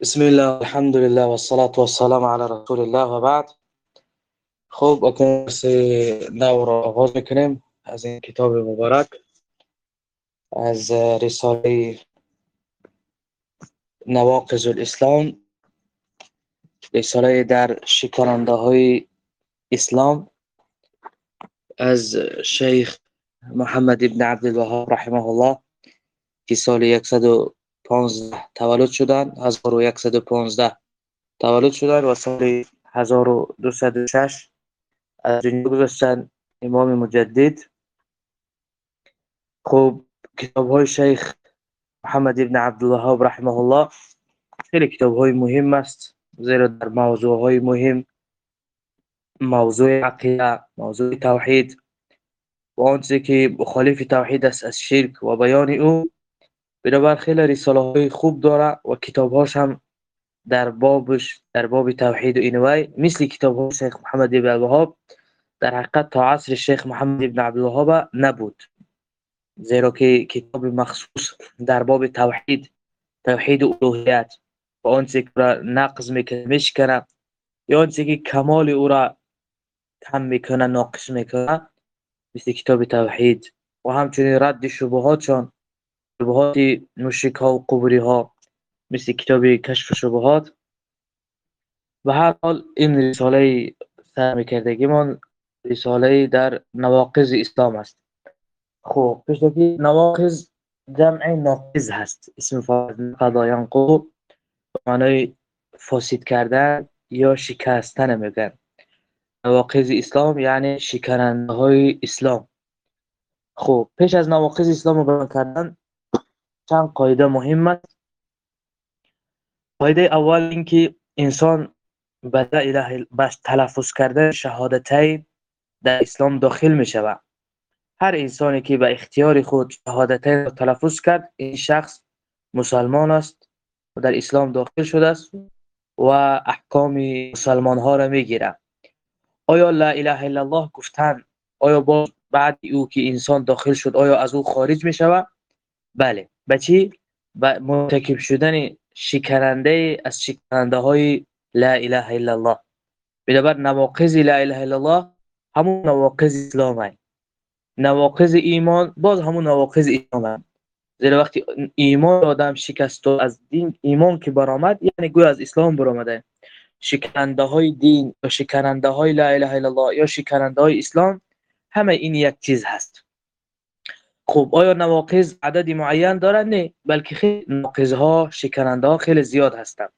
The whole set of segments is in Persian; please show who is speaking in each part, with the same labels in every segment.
Speaker 1: بسم الله الحمد لله والصلاة والسلام على رسول الله و بعد خب اکنون نو را آغاز می‌کنیم از این کتاب مبارک از رساله نواقض الاسلام رساله در شکرانده های اسلام از شیخ محمد ابن عبدالوهاب رحمه الله که سال 1115 تولد شدن 1115 تولد شدن و سال 1206 از دنیا گذاشتن امام مجدد. خب کتاب های شیخ محمد ابن عبدالوهاب رحمه الله خیلی کتاب های مهم است زیرا در موضوع های مهم موضوع عقیده موضوع توحید. و آنچه که مخالف توحید است از شرک و بیان او بنابر خیلی رساله های خوب داره و کتاب هاش هم در بابش در باب توحید و اینوی مثل کتاب های شیخ محمد ابن الوهاب در حقیقت تا عصر شیخ محمد ابن عبدالوهاب نبود. زیرا که کتاب مخصوص در باب توحید توحید الوهیت و آنچه که را نقض می‌کنه میشکنه یا آنچه که کمال او را کم می‌کنه ناقص می‌کنه مثل کتاب توحید. و همچنین رد شبهاتشان شبهات مشرک ها و قبوری ها مثل کتاب کشف شبهات. و هر حال این رساله سر میکردگی من رساله در نواقض اسلام است. خب پیشتاکی نواقض جمع ناقض هست اسم قضا قو معنای فاسد کردن یا شکستن میگن. نواقض اسلام یعنی شکننده های اسلام. خب پیش از نواقض اسلام رو بیان کردن چند قاعده مهم است. قاعده اول اینکه انسان به اله بس تلفظ کردن شهادتین در اسلام داخل می شود هر انسانی که به اختیار خود شهادتین را تلفظ کرد این شخص مسلمان است و در اسلام داخل شده است و احکام مسلمان ها را می گیره آیا لا اله الا الله گفتن؟ آیا با بعد او که انسان داخل شد آیا از او خارج می شود بله. به چی؟ به شدن شکننده از شکننده های لا اله الا الله. بنابر نواقض لا اله الا الله همون نواقض اسلام هست. نواقض ایمان باز همون نواقض ایمان هست. زیرا وقتی ایمان آدم شکست و از دین ایمان که برآمد یعنی گوی از اسلام برآمده. شکننده های دین یا شکننده های لا اله الا الله یا شکننده های اسلام همه این یک چیز هست. خب آیا نواقض عددی معین دارن؟ نه بلکه خیلی نواقض ها شکننده ها خیلی زیاد هستند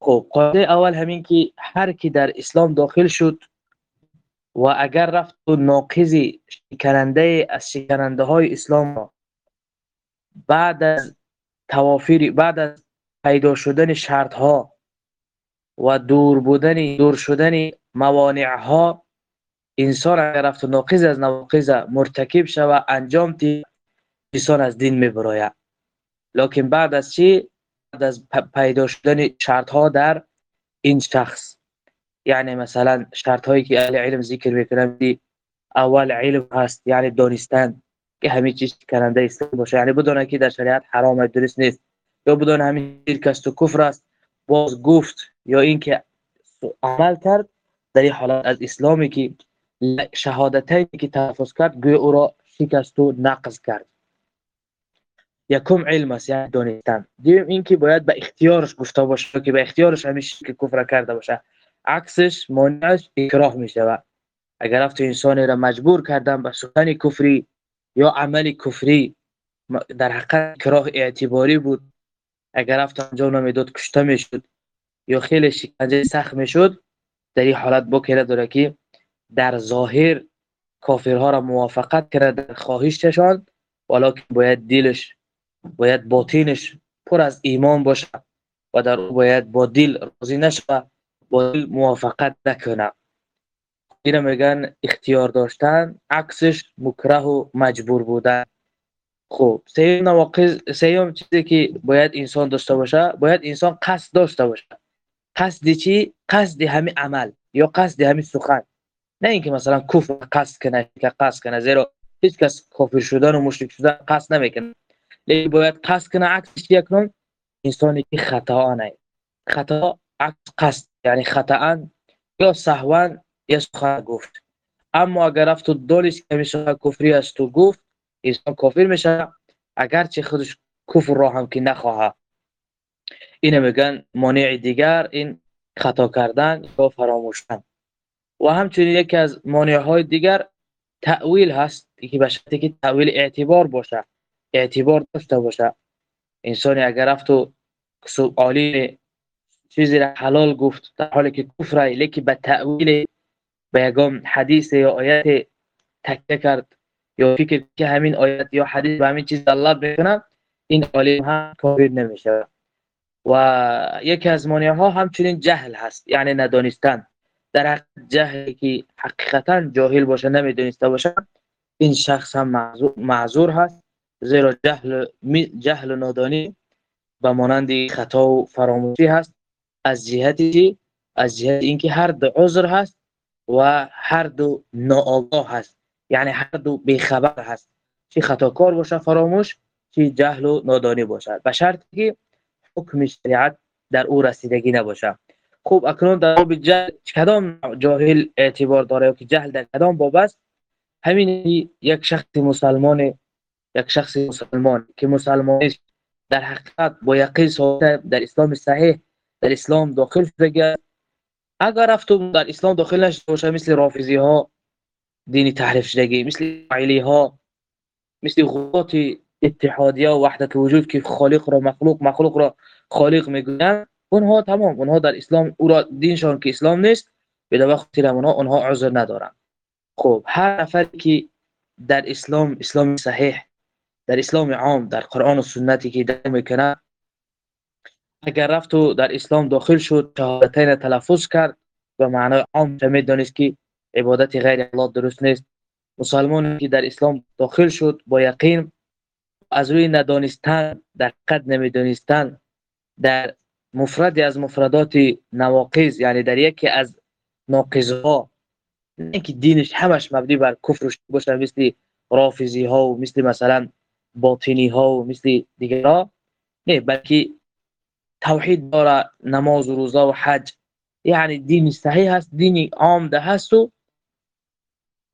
Speaker 1: خب قاعده اول همین که هر کی در اسلام داخل شد و اگر رفت و ناقض شکننده از شکننده های اسلام بعد از توافیر بعد از پیدا شدن شرط ها و دور بودن دور شدن موانع ها انسان اگر رفت و ناقض از نواقض مرتکب شود انجام تی انسان از دین میبراید. لکن بعد از چی؟ بعد از پیدا شدن شرط ها در این شخص. یعنی مثلا شرط هایی که اهل علم ذکر می‌کنن اول علم هست یعنی دانستن که همه چیز کننده اسلام باشه. یعنی بدونه که در شریعت حرام درست نیست. یا بدونه همین شرک است و کفر است باز گفت. یا اینکه عمل کرد در این حالت از اسلامی که شهادتینی که تلفظ کرد گوی او را شکست و نقض کرد. یکم علم است یعنی دانستن. دوم اینکه باید به اختیارش گفته باشه که به اختیارش همیشه که کفر کرده باشه. عکسش مانعش اکراه می شود. اگر رفت انسانی را مجبور کردن به سخن کفری یا عمل کفری در حقیقت اکراه اعتباری بود. اگر رفت انجام نمی‌داد کشته می‌شد یا خیلی شکنجه سخت می‌شد در این حالت بکره داره که در ظاهر کافرها را موافقت کرده در خواهششان ولیکن باید دلش باید باطینش پر از ایمان باشه و در او باید با دل راضی نشه با دل موافقت نکنه. اینا میگن اختیار داشتن عکسش مکره و مجبور بودن خب سیوم نواقض سیوم چیزی که باید انسان داشته باشه باید انسان قصد داشته باشه. قصد چی؟ قصد همین عمل یا قصد همین سخن. نه اینکه مثلا کفر قصد کنه که قصد کنه زیرا هیچ کس کافر شدن و مشرک شدن قصد نمی‌کنه. لیکن باید قصد کنه عکسش یک نوع انسانی که خطا نه خطا عکس قصد یعنی خطا یا سهوا یا سخن گفت. اما اگر رفت و دانست که میشه کفری است و گفت انسان کافر میشه اگرچه خودش کفر را هم که نخواهد. اینه میگن مانع دیگر این خطا کردن یا فراموشن و همچنین یکی از مانع های دیگر تأویل هست که به شرطی که تأویل اعتبار باشه اعتبار داشته باشه. انسانی اگر رفت و عالی چیزی را حلال گفت در حالی که کفر لیکن به تأویل به یگام حدیث یا آیت تکیه کرد یا فکر که همین آیت یا حدیث به همین چیز الله بکنه این عالم هم کافر نمیشه و یکی از مانع ها همچنین جهل هست یعنی ندانستن. در جهلی که حقیقتا جاهل باشه نمی‌دونسته باشه این شخص هم معذور, هست. زیرا جهل جهل نادانی به مانند خطا و فراموشی هست. از جهتی از جهت اینکه هر دو عذر هست و هر دو ناآگاه هست. یعنی هر دو بیخبر هست. چی خطاکار باشه فراموش چی جهل و نادانی باشه. به شرطی که حکم شریعت در او رسیدگی نباشه. خوب اکنون در باب جهل کدام جاهل اعتبار داره که جهل در کدام باب است؟ همین یک شخص مسلمان یک شخص مسلمان که مسلمان در حقیقت با یقین در اسلام صحیح در اسلام داخل شده. اگر رفتم در اسلام داخل نشده باشه مثل رافضی ها دینی تحریف شدگی مثل عیلی ها مثل غلط اتحادیه و وحدت وجود که خالق را مخلوق مخلوق را خالق می‌گویند اونها تمام اونها در اسلام او را دینشان که اسلام نیست به وقت اونها اونها عذر ندارن. خب هر نفری که در اسلام اسلام صحیح در اسلام عام در قرآن و سنتی که در می‌کنه اگر رفت و در اسلام داخل شد شهادتین تلفظ کرد و معنای عام می دانست که عبادت غیر الله درست نیست. مسلمان که در اسلام داخل شد با یقین از روی ندانستن در قد نمی‌دانستن در مفردی از مفردات نواقض یعنی در یکی از ناقضها نه که دینش همش مبنی بر کفر باشه مثل رافضی ها و مثل مثلا باطنی ها و مثل دیگرها نه بلکه توحید داره نماز و روزه و حج یعنی دین صحیح هست دینی عام ده هست و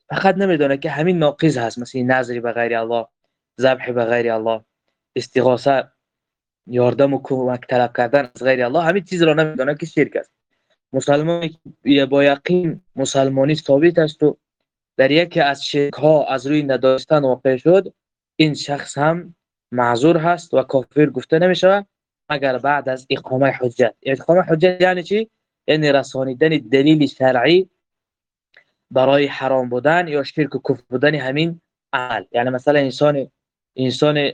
Speaker 1: فقط نمی‌دونه که همین ناقض هست مثل نظری به غیر الله ذبح به غیر الله استغاثه یاردم و کمک طلب کردن از غیر الله همین چیز را نمی‌دونه که شرک است. مسلمان با یقین مسلمانی ثابت است و در یکی از شرک ها از روی نداشتن واقع شد این شخص هم معذور هست و کافر گفته نمیشه اگر بعد از اقامه حجت اقامه حجت یعنی چی؟ یعنی رسانیدن دلیل شرعی برای حرام بودن یا شرک و کفر بودن همین عمل. یعنی مثلا انسان انسان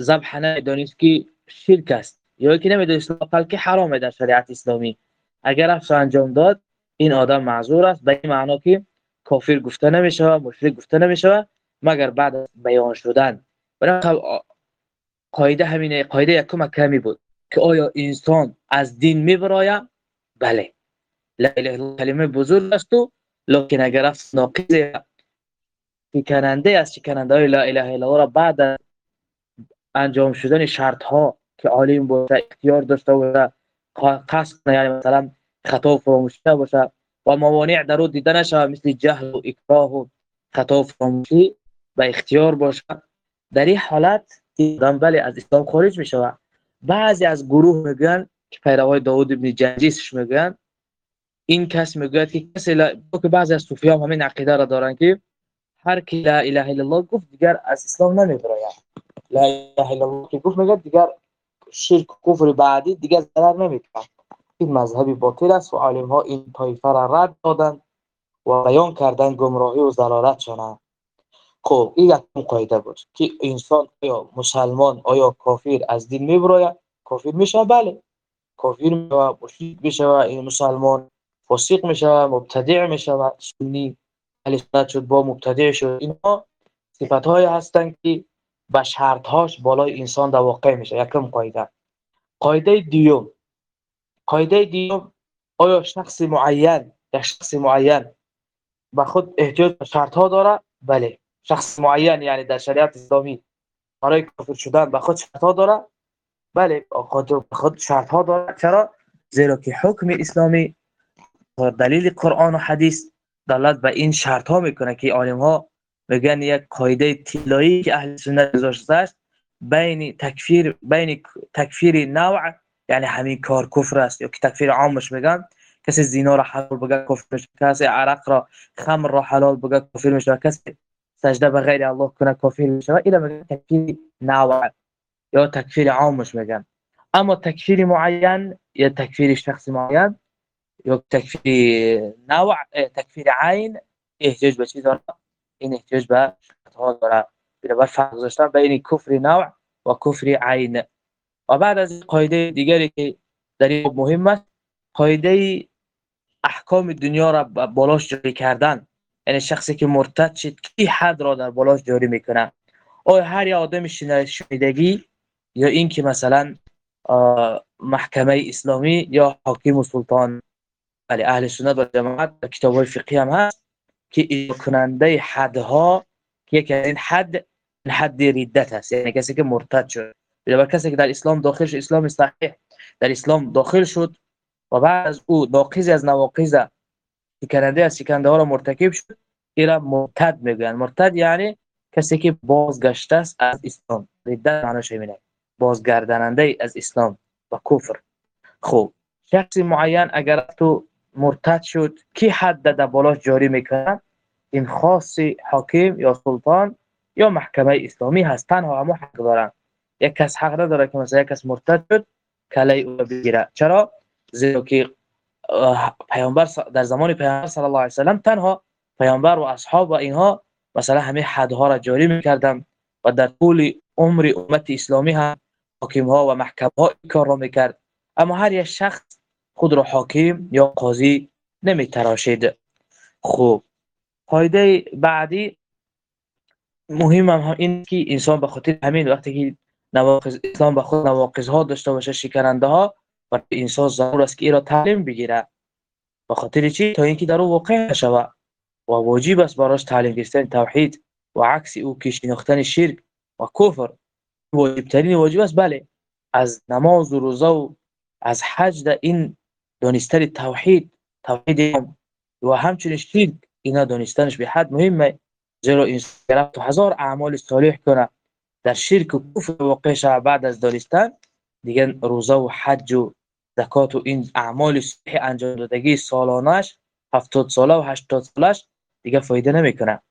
Speaker 1: ذبح ندانست که شرک است. یا که نمی‌دونست که حرامه در شریعت اسلامی. اگر افس انجام داد این آدم معذور است. به این معنا که کافر گفته نمیشه مشرک گفته نمیشه مگر بعد از بیان شدن. برای قاعده همینه. قاعده یکم کمی بود که آیا انسان از دین میبراید؟ بله. لا اله کلمه بزرگ است و لکن اگر افس ناقض کننده است. کننده های لا اله الا الله را بعد انجام شدن شرط ها که عالم باشه اختیار داشته باشه قصد یعنی مثلا خطا فراموشی باشه و موانع در رو دیده نشه مثل جهل و اکراه و خطا فراموشی به اختیار باشه. در این حالت آدم بله از اسلام خارج میشه بعضی از گروه میگن که پیروای داوود ابن جنجیسش میگن این کس می‌گوید که کسی لا... که بعضی از صوفیان همین عقیده را دارن که هر کی لا اله الا الله گفت دیگر از اسلام نمیبراید لا اله الا الله گفت میگه دیگر شرک کفر بعدی دیگر ضرر نمی‌کنه این مذهبی باطل است و عالم ها این طایفه را رد دادن و بیان کردن گمراهی و ضلالت شدن خب این یک قاعده بود که انسان یا مسلمان آیا کافر از دین میبراید؟ کافر میشه بله. کافر میشه مشرک میشه این مسلمان فاسق میشه مبتدع میشه سنی اهل شد با مبتدع شد. اینها صفت های هستند که به شرط هاش بالای انسان در واقع میشه. یکم قاعده. قاعده دیوم قاعده دیوم آیا شخص معین یا شخص معین به خود احتیاج به شرط ها داره؟ بله. شخص معین یعنی در شریعت اسلامی برای کافر شدن به خود شرط ها داره؟ بله خود شرط ها داره. چرا؟ زیرا که حکم اسلامی دلیل قرآن و حدیث دلالت به این شرط ها می‌کنه که عالم ها میگن یک قاعده طلایی که اهل سنت گذاشته است بین تکفیر بین تکفیر نوع یعنی همین کار کفر است یا که تکفیر عامش میگن کسی زینا را حلال بگه کفر میشه کسی عرق را خمر را حلال بگه کفر میشه کسی سجده به غیر الله کنه کافر میشه. اینا میگن تکفیر نوع یا تکفیر عامش میگن. اما تکفیر معین یا تکفیر شخص معین یا تکفیر نوع تکفیر عین احتیاج به چی داره. این احتیاج به ها داره بر فرق گذاشتن بین کفر نوع و کفر عین و بعد از قاعده دیگری که در این مهم است. قاعده احکام دنیا را بالاش جاری کردن. یعنی شخصی که مرتد شد کی حد را در بالاش جاری می‌کنه؟ آیا هر آدم شنیدگی یا اینکه مثلا محکمه اسلامی یا حاکم و سلطان ولی اهل سنت و جماعت کتاب های فقهی هم هست. که اجرا کننده حدها که یکی این حد حد ردت هست یعنی کسی که مرتد شد. بنابر کسی که در اسلام داخل شد اسلام صحیح. در اسلام داخل شد و بعد از او ناقض از نواقض شکننده از شکننده ها را مرتکب شد ایرا مرتد میگن مرتد یعنی کسی که بازگشته است از اسلام. ردت معناش اینه بازگرداننده از اسلام و کفر. خوب شخص معین اگر تو مرتد شد کی حد در بالاش جاری می‌کنن این خاص حاکم یا سلطان یا محکمه اسلامی هست. تنها همه حق دارن. یک کس حق نداره که مثلا یک کس مرتد شد کلی او بگیره. چرا؟ زیرا که پیامبر در زمان پیامبر صلی الله علیه و سلم تنها پیامبر و اصحاب و اینها مثلا همه حدها را جاری می‌کردن و در طول عمر امت اسلامی هم حاکم ها و محکم ها کار را می‌کرد. اما هر یک شخص خود را حاکم یا قاضی نمی تراشید خوب قاعده بعدی مهم هم این که انسان به خاطر همین وقتی که نواقض اسلام به خود نواقض ها داشته باشه شکننده ها و انسان ضرور است که را تعلیم بگیره. به خاطر چی؟ تا اینکه در او واقع نشوه و واجب است براش تعلیم گرفتن توحید و عکس او که شناختن شرک و کفر. واجب ترین واجب است بله از نماز و روزه و از حج در این دانستن توحید توحید و همچنین شرک اینا دانستنش به حد مهمه. زیرا این تو هزار اعمال صالح کنه در شرک و کفر واقع شود. بعد از دانستن دیگه روزه و حج و زکات و این اعمال صالح انجام دادگی سالانش 70 ساله و 80 سالش دیگه فایده نمی‌کنه.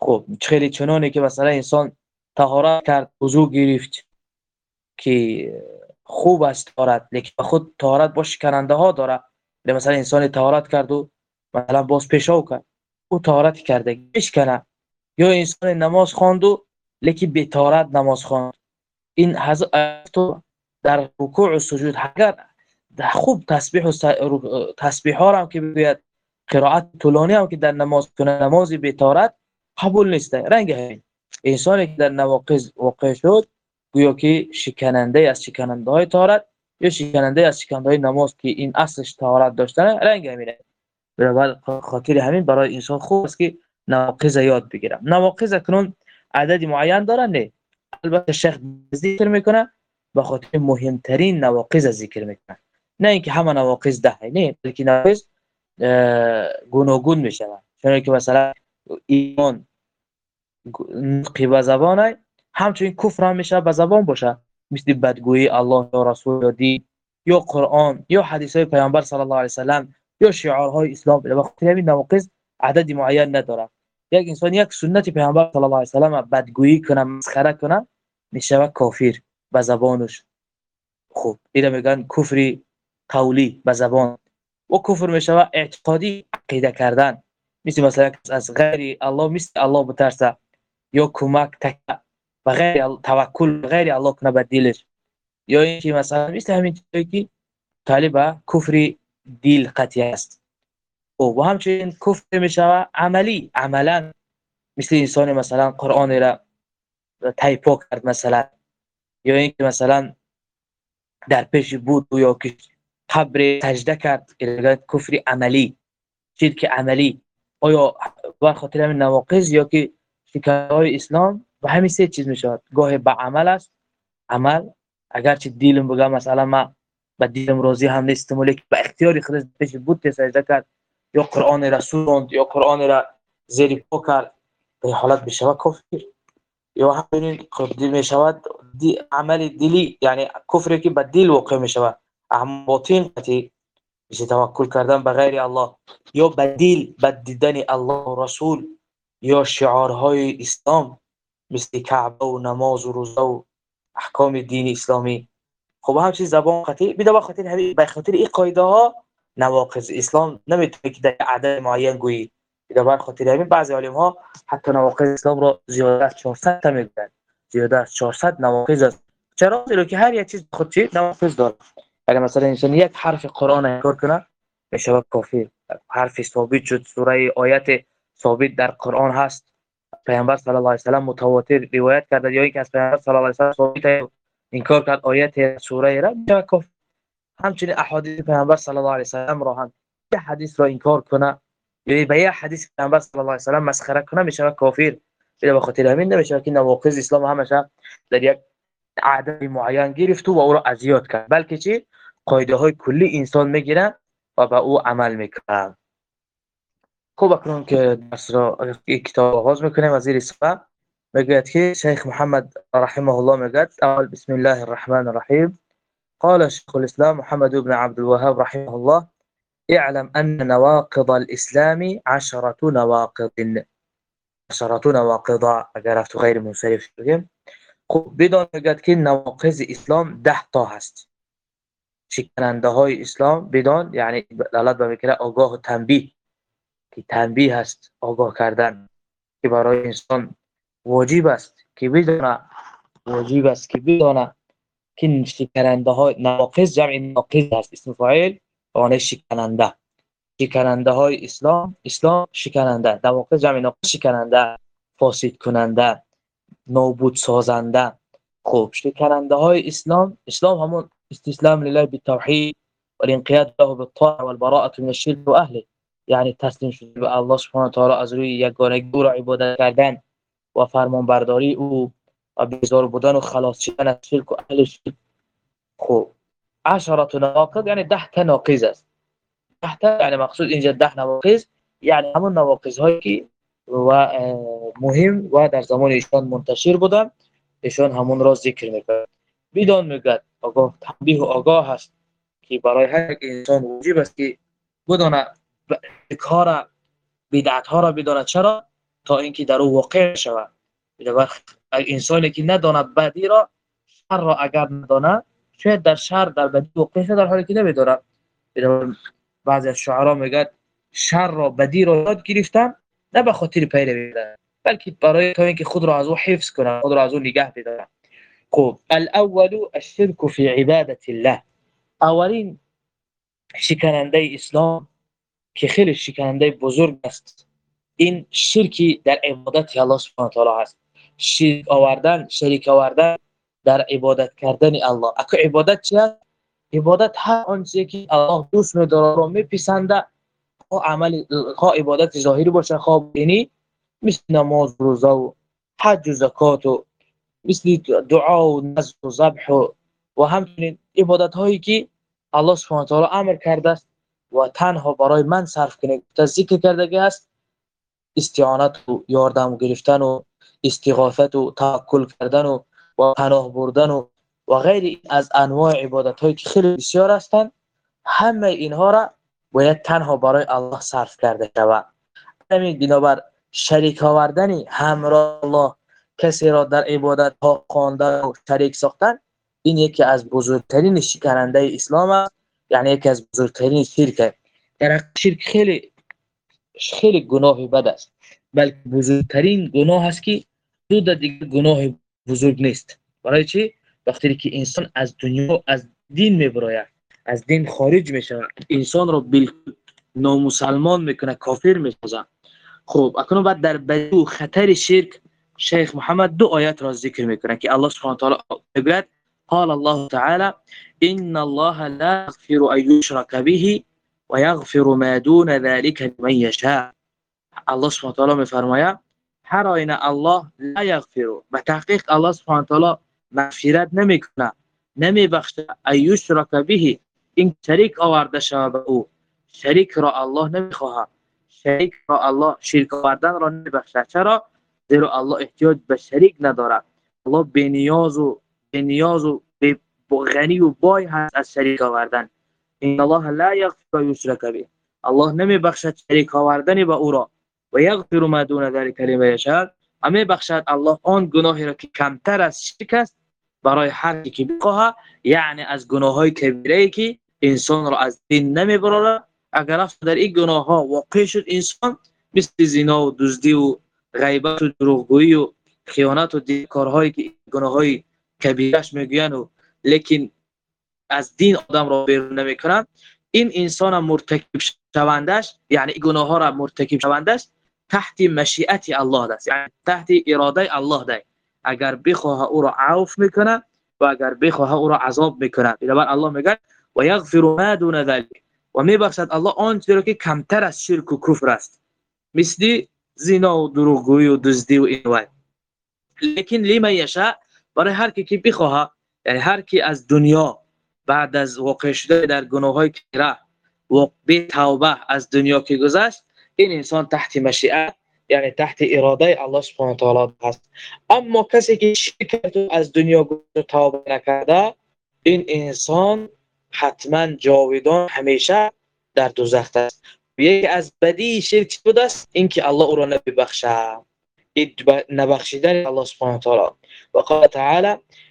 Speaker 1: خب خیلی چنانه که مثلا انسان طهارت کرد وضو گرفت که خوب است طهارت لیکن خود طهارت با شکننده ها داره مثلا انسان طهارت کرد و مثلا باز پیشاو کرد. او طهارت کرده بشکنه. یا انسان نماز خواند و لیکن به طهارت نماز خواند. این تو در رکوع و سجود. اگر خوب تسبیح و تسبیح ها هم که بگوید قرائت طولانی هم که در نماز کنه نمازی به طهارت قبول نیست. رنگ همین. انسانی که در نواقض واقع شد گویا که شکننده از شکننده های طهارت یا شکننده از شکننده های نماز که این اصلش طهارت داشتن رنگ همینه برای خاطر همین برای انسان خوب است که نواقض یاد بگیرم نواقض کنون عددی معین دارن نه البته شیخ ذکر می‌کنه به خاطر مهمترین نواقض ذکر می‌کنه نه اینکه همه نواقض ده نه بلکه نواقض گوناگون میشه چون که مثلا ایمان نطقی به زبانه همچنین کفر هم میشه به زبان باشه. مثل بدگویی الله یا رسول یا دین یا قرآن یا حدیث های پیامبر صلی الله علیه وسلم یا شعارهای اسلام. به خاطر همین نواقض عدد معین نداره یک انسان یک سنت پیامبر صلی الله علیه وسلم بدگویی کنه مسخره کنه میشه کافر به زبانش خوب. اینا میگن کفری قولی به زبان. و کفر میشه اعتقادی عقیده کردن. مثل مثلا از غیر الله مثل الله بترسه یا کمک تک و غیر توکل غیر الله کنه به دلش یا اینکه مثلا مثل همین چیزی که طالب کفر دیل قطعی است. و همچنین کفر میشه عملی عملا. مثل انسان مثلا قرآن را تایپو کرد مثلا. یا اینکه مثلا در پیش بود یا که قبر سجده کرد کفر عملی. چیزی که عملی. آیا بر خاطر همین نواقض یا که های اسلام و همین سه چیز می‌شود. گاه به عمل است. عمل اگر چه دیلم بگم مثلا ما و دین امروزی هم نیست که به اختیاری خودش پیش بود سجده کرد. یا قرآن را یا قرآن را زیر پا کرد. به حالت بشود کفر. یا همین خود می شود عمل دلی یعنی کفری که به دل واقع می شود اما باطن قطعی میشه توکل کردن به غیر الله. یا به دل به دیدن الله و رسول یا شعارهای اسلام. مثل کعبه و نماز و روزه و احکام دین اسلامی. خب همچین زبان خطی بیده خاطر همین به خاطر این قاعده ها نواقض اسلام نمی‌تونه که در عدد معین گویی. بیده بر خاطر همین بعضی علم ها حتی نواقض اسلام را زیاده از 400 تا میگن زیاده از 400 نواقض است. چرا؟ زیرا که هر یک چیز خود چی؟ نواقض داره. اگر مثلا انسان یک حرف قرآن انکار کنه میشه کافر حرف ثابت شد سوره آیت ثابت در قرآن هست. پیامبر صلی الله علیه و سلم متواتر روایت کرده یا اینکه از پیامبر صلی الله علیه و ثابت انکار کرد آیت سوره را میشه همچنین احادیث پیامبر صلی الله علیه و سلم را هم یه حدیث را انکار کنه یا به یه حدیث پیامبر صلی الله علیه و سلم مسخره کنه میشه کافر به خاطر همین نمیشه که نواقض اسلام همشه در یک عدد معین گرفت و او را اذیت کرد بلکه چی قاعده های کلی انسان می‌گیره و به او عمل می‌کنه خوب اکنون که درس را کتاب آغاز میکنیم از زیر صفحه میگوید که شیخ محمد رحمه الله میگوید اول بسم الله الرحمن الرحیم. قال شيخ الإسلام محمد بن عبد الوهاب رحمه الله اعلم أن نواقض الإسلام عشرة نواقض. عشرة نواقض اگر غیر منصرف بگیم خب بدان میگوید که نواقض اسلام ده تا هست شکننده های اسلام بدان یعنی دلالت به میکنه آگاه و تنبیه که تنبیه هست آگاه کردن که برای انسان واجب است که بدانه واجب است که بدانه که شکننده های نواقص جمع ناقص هست اسم فاعل آن شکننده. شکننده های اسلام اسلام شکننده. نواقص جمع ناقص شکننده. فاسد کننده. نابود سازنده. خب شکننده های اسلام اسلام همون استسلام لله بالتوحید والانقياد له بالطاعه والبراءه من الشرك واهله یعنی تسلیم شده به الله سبحانه و تعالی از روی یگانگی او را عبادت کردن و فرمان برداری او و بیزار بودن و خلاص شدن از شرک و اهل شرک. خب عشرات نواقض یعنی ده تا ناقض است. ده تا یعنی مقصود اینجا ده نواقض یعنی همون نواقض هایی که و مهم و در زمان ایشان منتشر بودن. ایشان همون را ذکر می‌کنه بدان میگد آگاه تنبیه و آگاه هست که برای هر انسان واجب است که بدانه کار بدعت ها را بداند. چرا؟ تا اینکه در او واقع شود. انسانی که نداند بدی را شر را اگر نداند شاید در شر در بدی واقع شد در حالی که نمی‌داند. بعضی از شعرا میگد شر را بدی را یاد گرفتن نه به خاطر پیروی بلکه برای تا اینکه خود را از او حفظ کنه خود را از او نگه بدارن خب الاول الشرك في عبادت الله. اولین شکننده اسلام که خیلی شکننده بزرگ است. این شرکی در عبادت الله سبحانه تعالی هست. شرک آوردن شریک آوردن در عبادت کردن الله. اکو عبادت چی است عبادت هر آنچه که الله دوست می‌داره رو میپسنده خو عمل خو عبادت ظاهری باشه خو بینی مثل نماز روزه و حج و زکات و مثل دعا و نذر و ذبح و, و همچنین عبادت هایی که الله سبحانه تعالی امر کرده است. و تنها برای من صرف تا ذکر کرده است استعانت و یاردم گرفتن و استغاثت و توکل کردن و و پناه بردن و و غیر از انواع عبادت هایی که خیلی بسیار هستند همه اینها را باید تنها برای الله صرف کرده شود. همین بنابر شریک آوردن همراه الله کسی را در عبادت ها خواندن و شریک ساختن این یکی از بزرگترین شکننده اسلام است. یعنی یکی از بزرگترین شرک در شرک خیلی خیلی گناه بد است. بلکه بزرگترین گناه است که دو دیگه گناه بزرگ نیست. برای چی؟ وقتی که انسان از دنیا از دین میبراید. از دین خارج میشه انسان رو بالکل نامسلمان می‌کنه کافر می‌سازه خب اکنون بعد در بدو خطر شرک شیخ محمد دو آیات را ذکر می‌کنه که الله سبحانه و تعالی می‌گوید قال الله تعالى إن الله لا يغفر أن يشرك به ويغفر ما دون ذلك لمن يشاء. الله سبحانه وتعالى میفرماید هر آینه الله لا یغفر به تحقیق الله سبحانه وتعالى مغفرت نمیکنه. نمیبخشه. ایشرک به. این شریک آورده شود به أو. شریک را الله نمیخواهد. شریک را الله شرک آوردن را نمیبخشد چرا؟ زیرا الله احتیاج به شریک ندارد. الله به نیاز و به نیاز و به غنی و بای هست از شریک آوردن. این الله لا یغفر یشرک به. الله نمیبخشد شریک آوردن به او را. و یغفر ما دون ذلك لمن یشاء. اما بخشد الله آن گناهی را که کمتر از شرک است برای هر کی بخواه یعنی از گناه های کبیره که انسان را از دین نمی‌بره اگر افت در این گناه ها واقع شد انسان مثل زنا و دزدی و غیبت و دروغگویی و خیانت و دیگر کارهایی که گناه های کبیرش می‌گوین و لیکن از دین آدم را بیرون نمی‌کنن این انسان مرتکب شوندش یعنی گناه ها را مرتکب شوندش تحت مشیت الله است یعنی تحت اراده الله ده اگر بخواه او را عوف می‌کنه و اگر بخواه او را عذاب می‌کنه. بنابر الله میگه و یغفر ما دون ذلك و میبخشد الله آنچه را که کمتر از شرک و کفر است. مثل زنا و دروغگویی و دزدی و این وای لیکن لمن یشاء برای هر کی که بخواه یعنی هر کی از دنیا بعد از واقع شده در گناه های کبیره و به توبه از دنیا که گذشت این انسان تحت مشیعت یعنی تحت اراده الله سبحانه تعالی هست. اما کسی که شرک از دنیا گذشت توبه نکرده این انسان حتما جاویدان همیشه در دوزخ است. یکی از بدی شرک بود است؟ اینکه الله او را نبخشه نبخشیدن الله سبحانه و تعالی و قال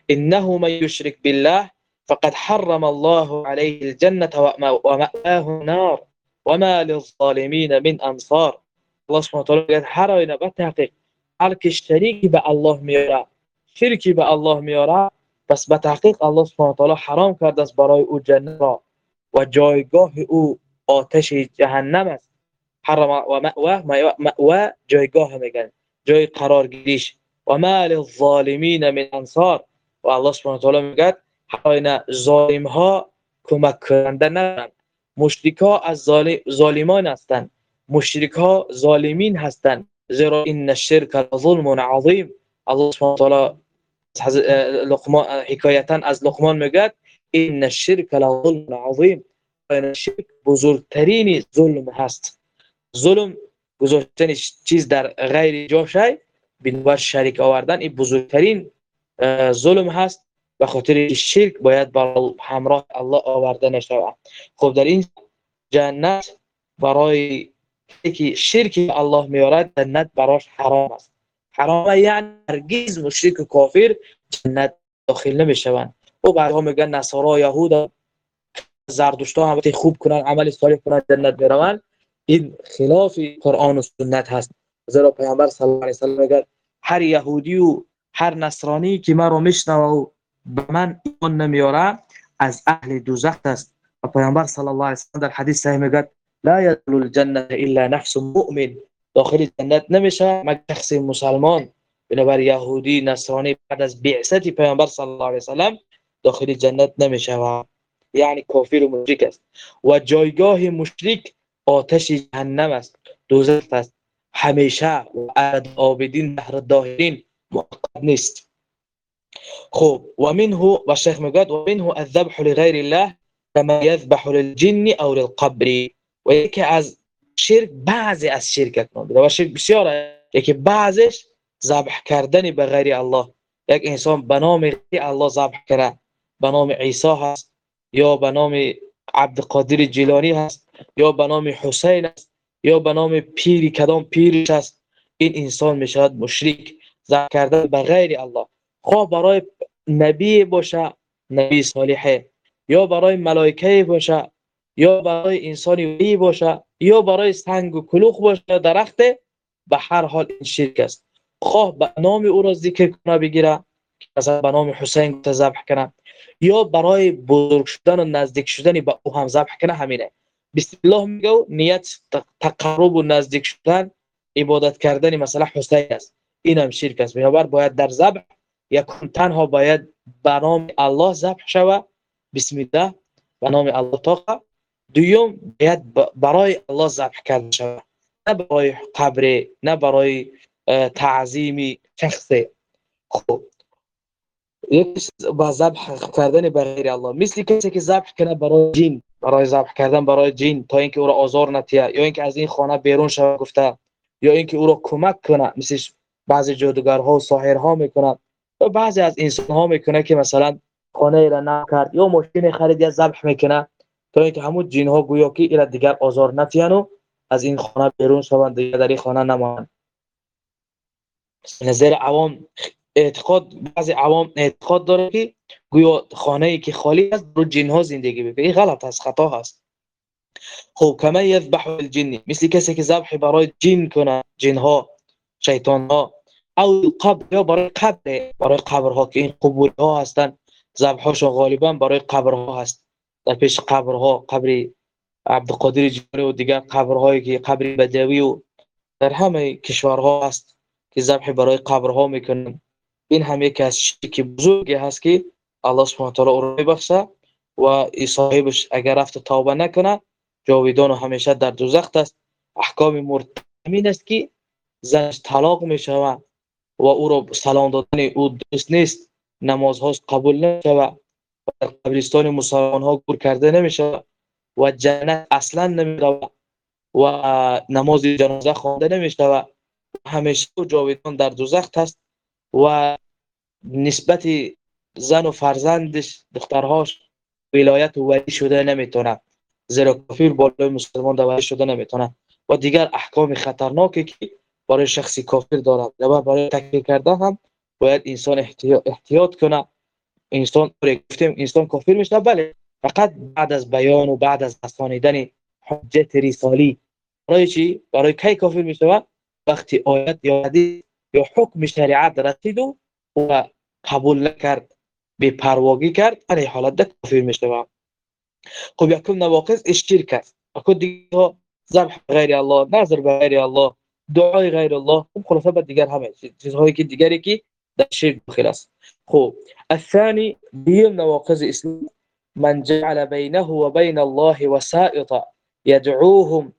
Speaker 1: إنه من يشرك بالله فقد حرم الله عليه الجنة ومأواه النار وما للظالمين من أنصار. الله سبحانه وتعالى قال هر اینا به تحقیق هر که شریکی به الله میاره شرکی به الله سبحانه وتعالى حرام کرده است برای أو جنت را. و جایگاه أو آتش جهنم حرم و مأواه مأوا جایگاه جای قرارگیریش. و ما للظالمین من انصار. و الله سبحانه وتعالى میگه اینا ظالم ها کمک کننده ندارند مشرک ها از ظالمان هستند مشرک ها ظالمین هستند زیرا این الشرک ظلم عظیم. الله سبحانه وتعالى لقمان حکایتا از لقمان میگه این الشرک لظلم عظیم. این شرک بزرگترین ظلم هست. ظلم گذاشتن چیز در غیر جاشای بنابر شریک آوردن. این بزرگترین ظلم هست به خاطر شرک باید بر همراه الله آورده نشود خب در این جنت برای که شرک الله میارد جنت براش حرام است. حرام یعنی هرگز مشرک و کافر جنت داخل نمی‌شوند. و بعدها میگن نصارا یهود زردشتا هم خوب کنن عمل صالح کنن جنت می‌روند. این خلاف قرآن و سنت هست. زیرا پیامبر صلی الله علیه و سلم میگه هر یهودی و هر نصرانی که مرا میشنوه و به من ایمان نمیاره از أهل دوزخ است. و پیامبر صلی الله علیه و سلم در حدیث صحیح میگه لا يدخل الجنة الا نفس مؤمن. داخل جنت نمیشه مگر شخص مسلمان بنابر یهودی نصرانی بعد از بعثت پیامبر صلی الله علیه و سلم داخل جنت نمیشه یعنی کافر و مشرک است. و جایگاه مشرک آتش جهنم است دوزخ است. همیشه و ابد آبدین دهر داهرین مؤقت نیست. خب و منه و شیخ میگه و منه الذبح لغیر الله كما يذبح للجن او للقبر. و یکی از شرک بعضی از شرک و شرک بسیار یکی بعضش ذبح کردن به غیر الله. یک انسان به نام الله ذبح کرده. به نام عیسی هست یا به نام عبدالقادر جیلانی هست. یا به نام حسین است یا به نام پیری کدام پیرش است. این انسان می‌شود مشرک ذبح کردن به غیر الله. خواه برای نبی باشه نبی صالحه یا برای ملائکه باشه یا برای انسانی ولی باشه یا برای سنگ و کلوخ باشه درخت به هر حال این شرک است. خواه به نام او را ذکر کنه بگیره مثلا به نام حسین ذبح کنه. یا برای بزرگ شدن و نزدیک شدن به او هم ذبح کنه همینه. بسم الله میگه نیت تقرب و نزدیک شدن عبادت کردن مثلا حسین است. این هم شرک است. بنابر باید در ذبح یکون تنها باید به نام الله ذبح شود بسم الله به نام الله تعالی دوم باید برای الله ذبح کرده شود نه برای قبر نه برای تعظیم شخص. خب. یکی با ذبح کردن به غیر الله. مثل کسی که ذبح کنه برای جین برای ذبح کردن برای جین تا اینکه او را آزار نتیه یا اینکه از این خانه بیرون شود گفته یا اینکه او را کمک کنه مثل بعضی جادوگرها و ساحرها می‌کنن و بعضی از انسان ها می‌کنه که مثلا خانه ای را نم کرد یا ماشین خرید یا ذبح می‌کنه تا اینکه همون جین ها گویا که ایرا دیگر آزار نتیان و از این خانه بیرون شوند دیگر در این خانه نمانند. نظر عوام اعتقاد بعضی عوام اعتقاد داره که گویا خانه ای که خالی است رو جن ها زندگی می‌کنه. این غلط است خطا هست خب کما یذبح الجن مثل کسی که ذبح برای جن کنه جن ها شیطان ها او قبر یا برای قبر برای قبر ها که این قبور ها هستن. ذبح هاشون غالبا برای قبر ها هست. در پیش قبر ها قبر عبدالقادر جیلانی و دیگر قبرهایی که قبر بدوی و در همه کشورها هست که ذبح برای قبرها می‌کنن. این هم یکی از شرک بزرگی هست که الله سبحانه و تعالی او میبخشه و صاحبش اگر رفت توبه نکنه جاویدان و همیشه در دوزخ است احکام مرتمین است که زنش طلاق می‌شوه و او را سلام دادن او دوست نیست نمازهاش قبول نشوه و در قبرستان مسلمان ها گور کرده نمیشه و جنت اصلا نمیره و نماز جنازه خوانده نمیشه همیشه جاویدان زن و فرزندش دخترهاش ولایت و ولی شده نمی‌تونه زیرا کافر بالای مسلمان در ولی شده نمی‌تونه و دیگر احکام خطرناکی که برای شخصی کافر دارد و برای تکفیر کردن هم باید انسان احتیاط کنه. انسان گفتیم انسان کافر میشه بله. فقط بعد از بیان و بعد از رسانیدن حجت رسالی برای چی؟ برای کی کافر میشه؟ وقتی آیت یا حدیث یا حکم شریعت رسید و قبول نکرد. به پرواگی کرد این حالت ده کافر میشه خب یکم نواقص اشترک است. اكو دیگه ذبح غیر الله نظر غیر الله دعای غیر الله خب خلاصه به دیگر همه چیزهایی که دیگری که در شرک داخل است. خب الثاني دیم نواقص اسلام من جعل بينه وبين الله وسائط يدعوهم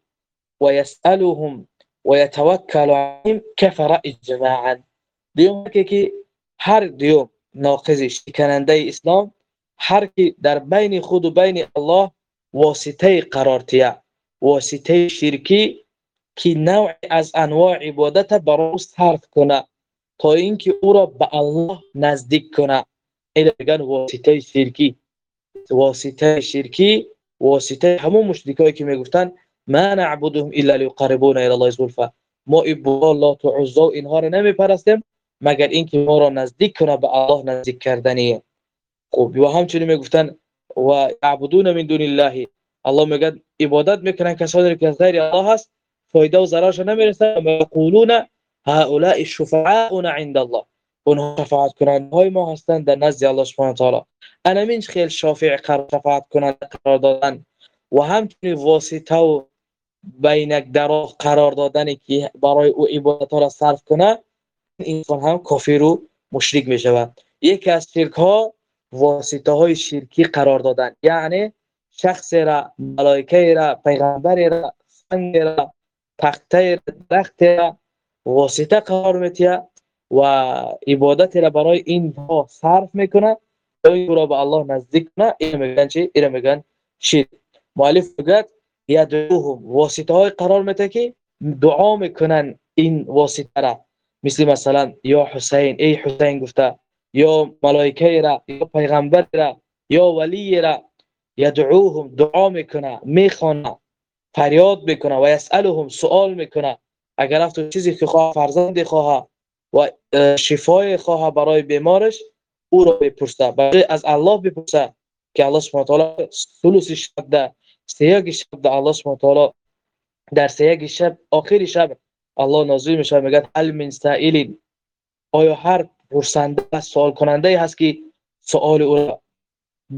Speaker 1: ويسألهم ويتوكل عليهم كفر اجماعا. دیوم که هر دیوم ناقض شکننده اسلام هر کی در بین خود و بین الله واسطه قرار تیه واسطه شرکی که نوع از انواع عبادت برای صرف کنه تا اینکه او را به الله نزدیک کنه. این واسطه شرکی واسطه شرکی واسطه همون مشرکایی که می‌گفتن ما نعبدهم الا ليقربونا الى الله زلفا. ما الله تو عزا اینها رو نمیپرستیم. مگر اینکه ما را نزدیک کنه به الله نزدیک کردنیه خب و همچنین می‌گفتن و عبدون من دون الله. الله میگه عبادت می‌کنن کسانی که غیر الله هست فایده و ضررش نمی‌رسه و یقولون هؤلاء الشفعاء عند الله. اونها شفاعت کننده های ما هستند در نزد الله سبحانه تعالی. انا من خیل شافع قرار شفاعت کننده قرار دادن. و همچنین واسطه و بین در قرار دادن که برای او عبادت را صرف کنه انسان هم کافر و مشرک می شود یکی از شرک ها واسطه های شرکی قرار دادن. یعنی شخص را ملائکه را پیغمبر را سنگ را تخته را درخت را واسطه قرار میتیه و عبادت را برای این ها صرف می‌کنه. تا این را به الله نزدیک کنه. این میگن چی؟ این میگن شرک. مؤلف میگه یدعوهم. واسطه های قرار میده که دعا می‌کنن این واسطه را. مثل مثلا یا حسین ای حسین گفته یا ملائکه را یا پیغمبر را یا ولی را یدعوهم دعا می‌کنه می‌خوانه فریاد می‌کنه و یسالهم سوال می‌کنه. اگر افت چیزی که خواه فرزند خواه و شفای خواه برای بیمارش او را بپرسه. بقیه از الله بپرسه که الله سبحانه وتعالی ثلث شب ده سیاگ شب ده. الله سبحانه وتعالی در سیاگ شب آخر شب الله نازل میشه میگه هل من سائل آیا هر پرسنده سوال کننده هست که سوال او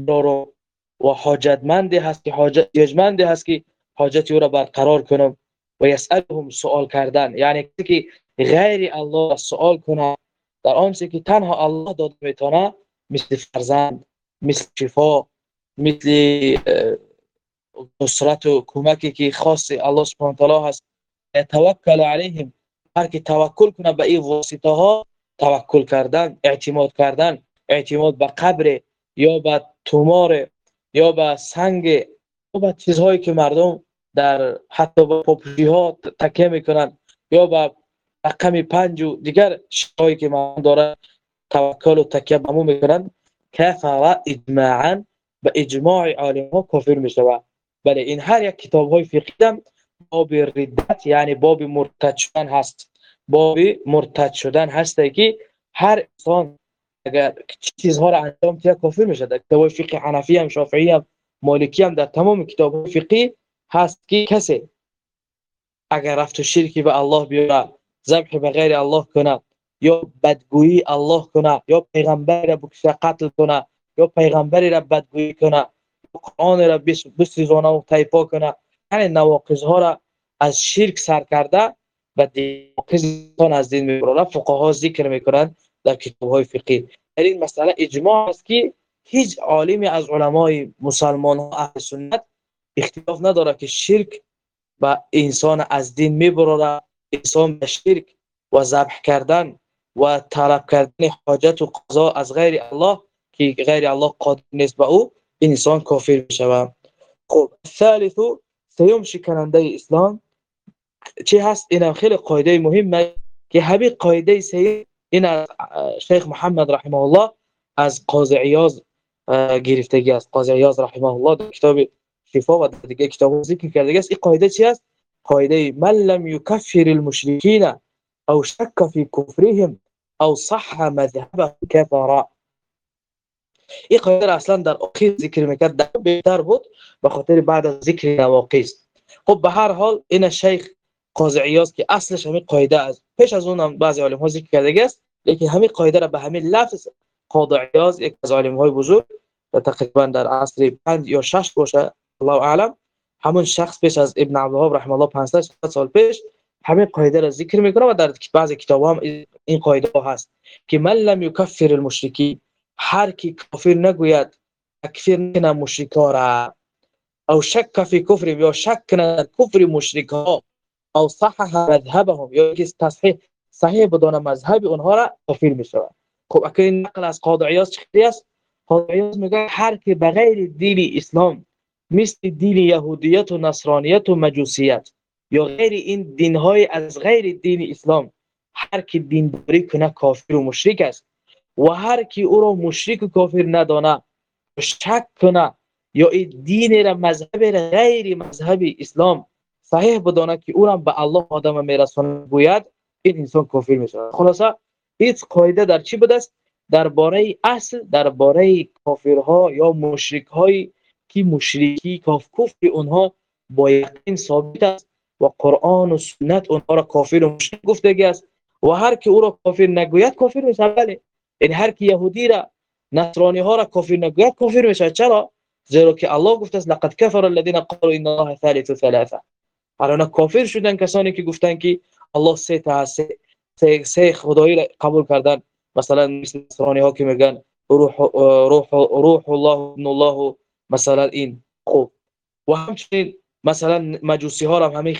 Speaker 1: را و حاجتمندی هست که حاجت یجمندی هست که حاجت او را برقرار کنم و یسالهم سوال کردن یعنی که غیر الله سوال کنه در آنچه که تنها الله داده می‌تونه مثل فرزند مثل شفا مثل نصرت و کمکی که خاص الله سبحانه و تعالی هست توکل علیهم هر کی توکل کنه به این واسطه ها توکل کردن اعتماد کردن اعتماد به قبر یا به تومار یا به سنگ یا به چیزهایی که مردم در حتی به پاپوشی ها تکیه می‌کنن یا به رقم پنج و دیگر چیزهایی که مردم دارن توکل و تکیه به می‌کنن. کفر اجماعا به اجماع عالم ها کافر می‌شود. بله این هر یک کتاب های فقهی باب ردت یعنی باب مرتد شدن هست باب مرتد شدن هست که هر انسان اگر چیزها را انجام تیا کافر میشه در کتاب فقه حنفی هم شافعی هم مالکی هم در تمام کتاب فقهی هست که کسی اگر رفت شرکی به الله بیاره ذبح به غیر الله کنه یا بدگویی الله کنه یا پیغمبر را بکشه قتل کنه یا پیغمبری را بدگویی کنه قرآن را بسیزانه و تایپا کنه یعنی نواقض ها را از شرک سر کرده و نواقض از دین میبرانه فقها ذکر می‌کنند در کتاب های فقهی در این مسئله اجماع است که هیچ عالمی از علمای مسلمان ها اهل سنت اختلاف نداره که شرک و انسان از دین میبرانه انسان به شرک و ذبح کردن و طلب کردن حاجت و قضا از غیر الله که غیر الله قادر نیست به او انسان کافر می‌شود. خب ثالث سەیۆمشی کەرەندەی إسلام چی هەست ئێنا خێلی قۆیدەی مهمە کە هەبی قۆیدەی سەی ئێنا شەیخ محمد رحمه الله از ئەس قۆزعیاز آه، گرفتگی از قازعیاز رحمه الله در کتاب شفا و دیگه کتاب ذکر کرده. است این قاعدة چی است قاعدة من لم يكفر المشركين أو شك في كفرهم أو صح مذهبه كفر این قاعده اصلا در آخر ذکر می‌کرد در بهتر بود به خاطر بعد از ذکر نواقص خب به هر حال این شیخ قاضی عیاض که اصلش همین قاعده است. پیش از اون بعضی علم ها ذکر کرده است لیکن همین قاعده را به همین لفظ قاضی عیاض یک از علم های بزرگ و تقریبا در عصر 5 یا 6 باشه الله اعلم همون شخص پیش از ابن عبدالوهاب رحمه الله 500 سال پیش همین قاعده را ذکر می‌کنه و در بعضی کتاب هم این قاعده هست که من لم یکفر المشرکی هر کی کافر نگوید تکفیر نکنه مشرکا را. او شک فی کفر یا شک کنه کفر مشرکا. او صحح مذهبهم یا که تصحیح صحیح بدون مذهب اونها را کافر می‌شود. خب اگر نقل از قاضی عیاض چی است؟ قاضی عیاض میگه هر کی بغیر دین اسلام مثل دین یهودیت و نصرانیت و مجوسیت یا غیر این دین های از غیر دین اسلام هر کی دینداری کنه کافر و مشرک است. و هر کی او را مشرک و کافر ندانه شک کنه یا این دین را مذهب را غیر مذهب اسلام صحیح بدانه که او را به الله آدم میرسونه گوید این انسان کافر میشه خلاصه هیچ قاعده در چی بوده است درباره اصل درباره کافرها یا مشرک های که مشرکی کاف کفر اونها با یقین ثابت است و قرآن و سنت اونها را کافر و مشرک گفته است و هر که او را کافر نگوید کافر میشه بله این هر کی یهودی را نصرانی ها را کافر نگوید کافر میشه. چرا؟ زیرا که الله گفته است لقد كفر الذين قالوا ان الله ثالث ثلاثه. الان کافر شدن کسانی که گفتن که الله سه تا سه, سه خدایی را قبول کردن. مثلا مثل نصرانی ها که میگن روح روح روح الله ابن الله. مثلا این. خوب و همچنین مثلا مجوسی ها هم همین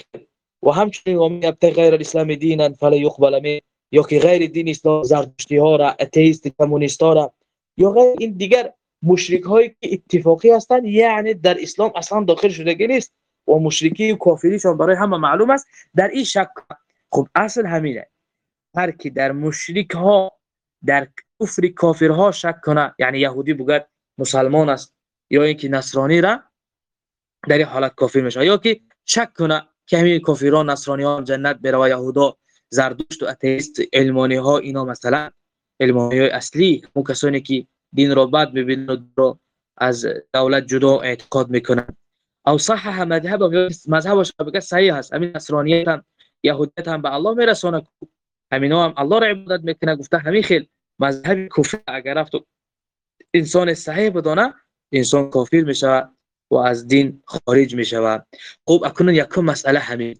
Speaker 1: و همچنین و یبتغی غیر الاسلام دینا فلا يقبل یا که غیر دین اسلام زرتشتی ها را اتئیست کمونیست ها را. یا غیر این دیگر مشرک هایی که اتفاقی هستند یعنی در اسلام اصلا داخل شدگی نیست و مشرکی و کافریشان برای همه معلوم است. در این شک خب اصل همینه. هر کی در مشرک ها در کفر کافرها شک کنه یعنی یهودی بگد مسلمان است یا اینکه نصرانی را در این حالت کافر میشه. یا که شک کنه که همین کافران نصرانی ها جنت بره و یهودا زردشت و اتیست علمانی ها اینا مثلا علمانی های اصلی اون کسانی که دین رو بد می‌بینن رو از دولت جدا اعتقاد می‌کنن. او صحح مذهب مذهبش بگه صحیح هست. همین نصرانیت هم یهودیت هم به الله میرسونه. همین هم الله را عبادت می‌کنه. گفته همین خیل مذهب کفر اگر رفت انسان صحیح بدانه انسان کافر میشه و از دین خارج میشه خب اکنون یکم مسئله همین.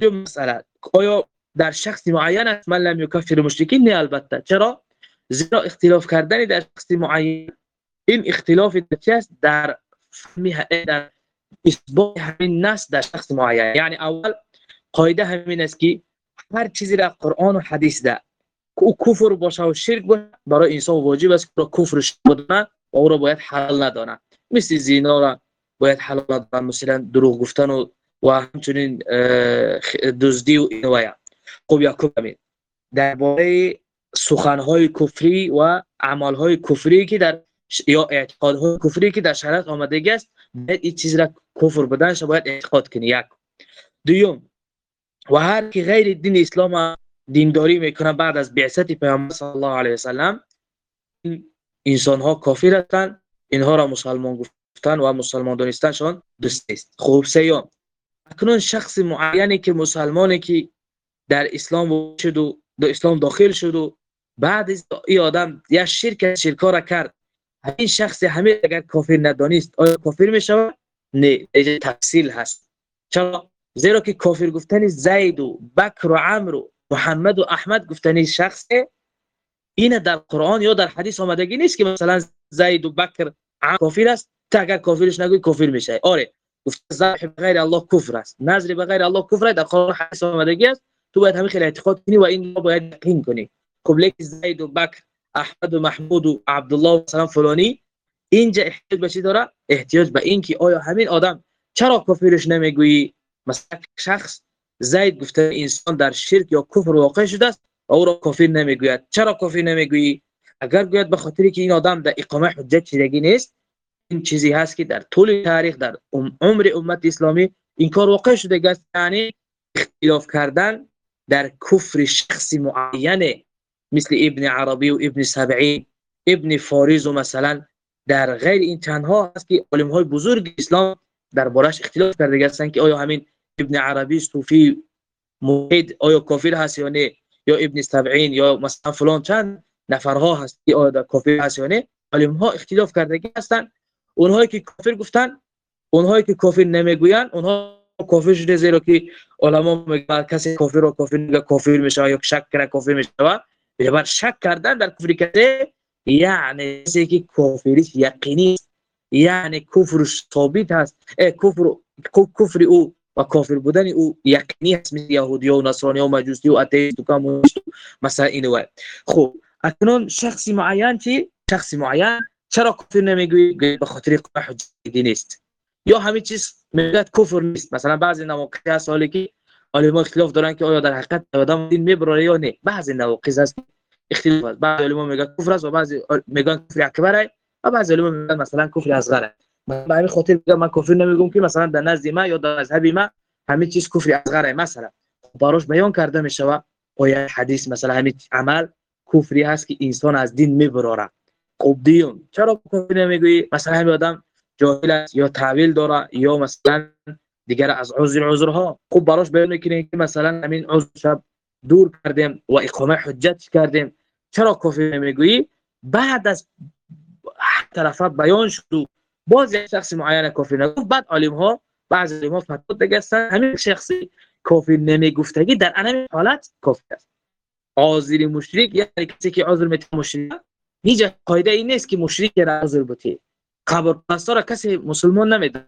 Speaker 1: دو مسئله. آیا در شخص معین است من لم یکفر مشرکین نه البته. چرا؟ زیرا اختلاف کردن در شخص معین این اختلاف چی است؟ در در اثبات همین نص در شخص معین. یعنی اول قاعده همین است که هر چیزی را قرآن و حدیث ده. او کفر باشه و شرک باشه برای انسان واجب است که کفرش بدونه و او را باید حلال ندانه. مثل زینا را باید حلال ندانه مثلا دروغ گفتن و و همچنین دزدی و اینویا خب یکم همین درباره سخنهای کفری و اعمالهای کفری که در یا اعتقادهای کفری که در شریعت آمده است باید این چیز را کفر بدنش باید اعتقاد کنی. یک. دوم و هر کی غیر دین اسلام دینداری می‌کنه بعد از بعثت پیامبر صلی الله علیه و سلم انسان ها کافر هستند. اینها را مسلمان گفتن و مسلمان دانستنشان دوست است خوب سیام. اکنون شخص معینی که مسلمانی که در اسلام شد و در اسلام داخل شد و بعد این آدم یا شرک شرکا را کرد. این شخص همه اگر کافر ندانست آیا کافر می شود؟ نه تفصیل هست. چرا؟ زیرا که کافر گفتن زید و بکر و عمرو و محمد و احمد گفتن شخص این در قرآن یا در حدیث آمدگی نیست که مثلا زید و بکر کافر است. تا اگر کافرش نگوی کافر میشه. آره گفت ذبح بغیر الله کفر است. نظر بغیر الله کفر است. در قرآن حدیث آمدگی است. تو باید همین خیلی اعتقاد کنی و این باید یقین کنی. خب لیک زید و بکر احمد و محمود و عبدالله و سلام فلانی اینجا احتیاج به چی داره؟ احتیاج به این که آیا همین آدم چرا کافرش نمی‌گویی؟ مثلا شخص زید گفته انسان در شرک یا کفر واقع شده است و او را کافر نمی‌گوید. چرا کافر نمی‌گویی؟ اگر گوید به خاطری که این آدم در اقامه حجت چیزی نیست این چیزی هست که در طول تاریخ در عمر امت اسلامی این کار واقع شده. است یعنی اختلاف کردن در کفر شخص معین مثل ابن عربی و ابن سبعی ابن فاریز و مثلا در غیر این تنها هست که علم های بزرگ اسلام در بارش اختلاف کرده هستند که آیا همین ابن عربی صوفی موحد آیا کافر هست یا نه یا ابن سبعین یا مثلا فلان چند نفرها هست که آیا کافر هست یا نه. علم ها اختلاف کرده هستند اونهایی که کافر گفتن اونهایی که کافر نمی‌گویند اونها کافر شده زیرا که علما میگن کسی کافر رو کافر میگه کافر میشه یا شک کنه کافر میشه. بنابر شک کردن در کفر کرده یعنی کسی که کافریش یقینی یعنی کفرش ثابت هست کفر کفر او و کافر بودن او یقینی هست مثل یهودی و نصرانی و مجوسی و اتیست و کمونیست مثلا اینو خب اکنون شخص معین چی؟ شخص معین چرا کفر نمی‌گویی به خاطر حجتی نیست یا همه چیز میگه کفر نیست. مثلا بعضی نواقص هست حالی که علما اختلاف دارن که آیا در حقیقت آدم دین می‌بره یا نه. بعضی نواقص هست. اختلاف هست. بعضی علما میگن کفر است و بعضی میگن کفر اکبر و بعضی علما میگن مثلا کفر اصغر به همین خاطر میگم من کفر نمیگم که مثلا در نزد ما یا در مذهب ما همه چیز کفر اصغر مثلا باروش بیان کرده میشه آیه حدیث مثلا همین عمل کفری هست که انسان از دین می‌بره خب دیون چرا کفر نمی‌گویی؟ مثلا همین آدم جاهل است یا تعویل داره یا مثلا دیگر از عذر عذرها خوب براش بیان می‌کنه که مثلا همین عذر شب دور کردیم و اقامه حجت کردیم. چرا کافی نمی‌گویی؟ بعد از طرفات بیان شد باز یک شخص معین کافی نگفت. بعد علم ها بعض علم ها فتوا دگستن همین شخصی کافی نمیگفتگی در انم حالت کافی است. عذر مشرک یعنی کسی که عذر می‌تونه مشرک هیچ قاعده این نیست که مشرک را عذر بوده قبر پرستا را کسی مسلمان نمیده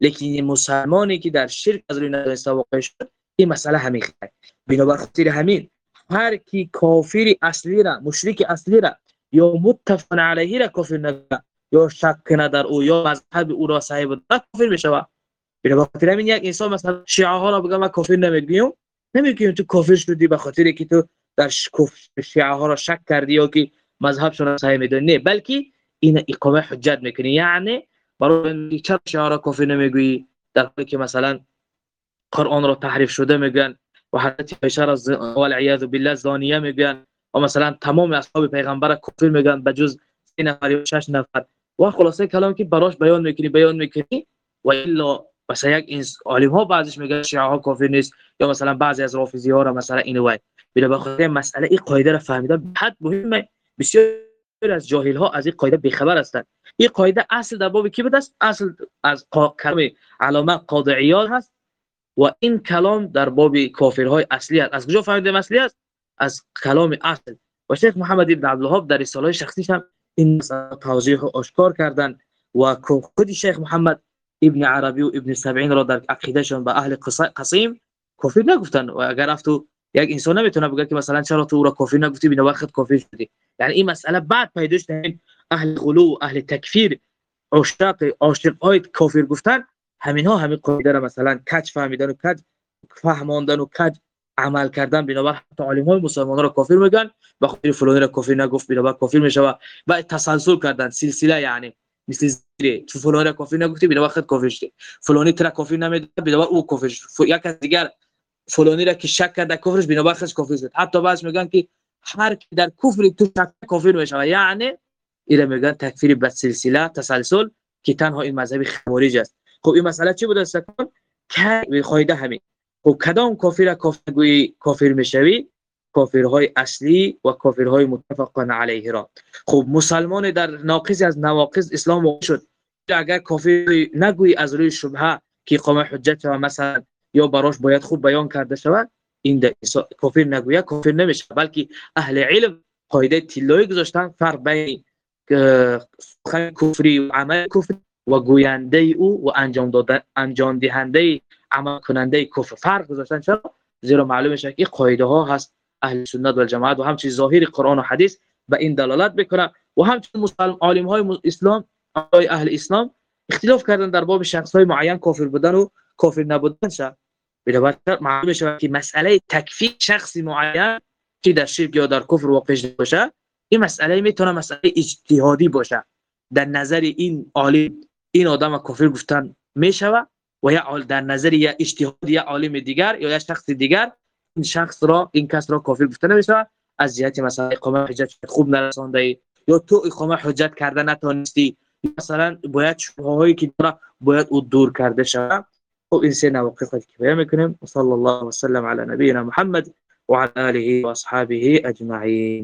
Speaker 1: لیکن مسلمانی که در شرک از روی ندانسته واقع شد این مسئله همین خیلی بنابر خاطر همین هر کی کافر اصلی را مشرک اصلی را یا متفق علیه را کافر نگه یا شک کنه او یا مذهب او را صحیح کافر بشه بنابر خاطر همین یک انسان مثلا شیعه ها را بگم من کافر نمیگیم نمیگیم تو کافر شدی به خاطر که تو در شیعه ها را شک کردی یا که مذهبشون را صحیح می‌دونی نه بلکه این اقامه حجت می‌کنی. یعنی برای چرا شعار کافی نمی‌گویی؟ در حالی که مثلا قرآن را تحریف شده میگن و حضرت عایشه را والعیاذ بالله زانیه میگن و مثلا تمام اصحاب پیغمبر کفر میگن بجز سه نفر یا شش نفر. و خلاصه کلام که براش بیان می‌کنی بیان می‌کنی و الا مثلا یک عالم ها بعضیش میگن شیعه ها کافر نیست یا مثلا بعضی از رافضی ها را مثلا اینو وای. بلا بخاطر مسئله این قاعده را فهمیدن حد مهمه. بسیار از جاهل ها از این قاعده بیخبر هستند. این قاعده اصل در باب کی بود است؟ اصل از کلام علامه قاضعیات هست و این کلام در باب کافرهای اصلی است از کجا فهمیدیم اصلی است؟ از کلام اصل. و شیخ محمد ابن عبدالوهاب در رساله شخصیش هم این توضیح و آشکار کردن و خود شیخ محمد ابن عربی و ابن سبعین را در عقیدهشان به اهل قصیم کافر نگفتن و اگر افتو یک انسان نمی‌تونه بگه که مثلا چرا تو او را کافر نگفتی بنا وقت کافر شدی. یعنی این مسئله بعد پیدا شد اهل غلو اهل تکفیر عاشق عاشق های کافر گفتن همین ها همین قاعده را مثلا کج فهمیدن و کج فهماندن و کج عمل کردن. بنابر حتی عالم های مسلمان را کافر میگن. و خاطر فلانی را کافر نگفت بنابر کافر میشه و تسلسل کردن. سلسله یعنی مثل زیره. تو فلانی را کافر نگفتی بنابر خود کافر شدی. فلانی ترا کافر نمیده بنابر او کافر شد. یک از دیگر فلانی را که شک کرده کفرش بنابر خودش کافر شد. حتی بعض میگن که هر کی در کفر تو شک کافر میشه یعنی اینا میگن تکفیر به سلسله تسلسل که تنها این مذهب خوارج است. خب این مسئله چی بود سکان که همین. خب کدام کافر کافر گویی کافر می‌شوی؟ کافرهای اصلی و کافرهای متفقان علیه را. خب مسلمان در ناقض از نواقض اسلام شد. اگر کافر نگویی از روی شبهه که قام حجت و مثلا یا براش باید خوب بیان کرده شود این کافر نگویه کافر نمیشه. بلکه اهل علم قاعده تلوی گذاشتن فرق بین کفری و عمل کفری و گوینده او و انجام داده انجام دهنده عمل کننده کفر. فرق گذاشتن چرا؟ زیرا معلوم میشه که قاعده ها هست اهل سنت و جماعت و همچنین ظاهر قرآن و حدیث به این دلالت می‌کنه و همچنین مسلم عالم های اسلام اهل اسلام اختلاف کردن در باب شخص های معین کافر بودن و کافر نبودن شد بنابراین معلوم میشه که مسئله تکفیر شخصی معین که در شرک یا در کفر واقع باشه این مسئله می‌تونه مسئله اجتهادی باشه در نظر این عالم این آدم کافر گفتن می‌شوه و یا در نظر یا اجتهاد یا عالم دیگر یا یا شخص دیگر این شخص را این کس را کافر گفته نمیشه از جهت مثلا اقامه حجت خوب نرسانده یا تو اقامه حجت کرده نتونستی مثلا باید شبهه هایی که داره باید او دور کرده شود وإنسنا وقصة الكبير منكم وصلى الله وسلم على نبينا محمد وعلى آله وأصحابه أجمعين.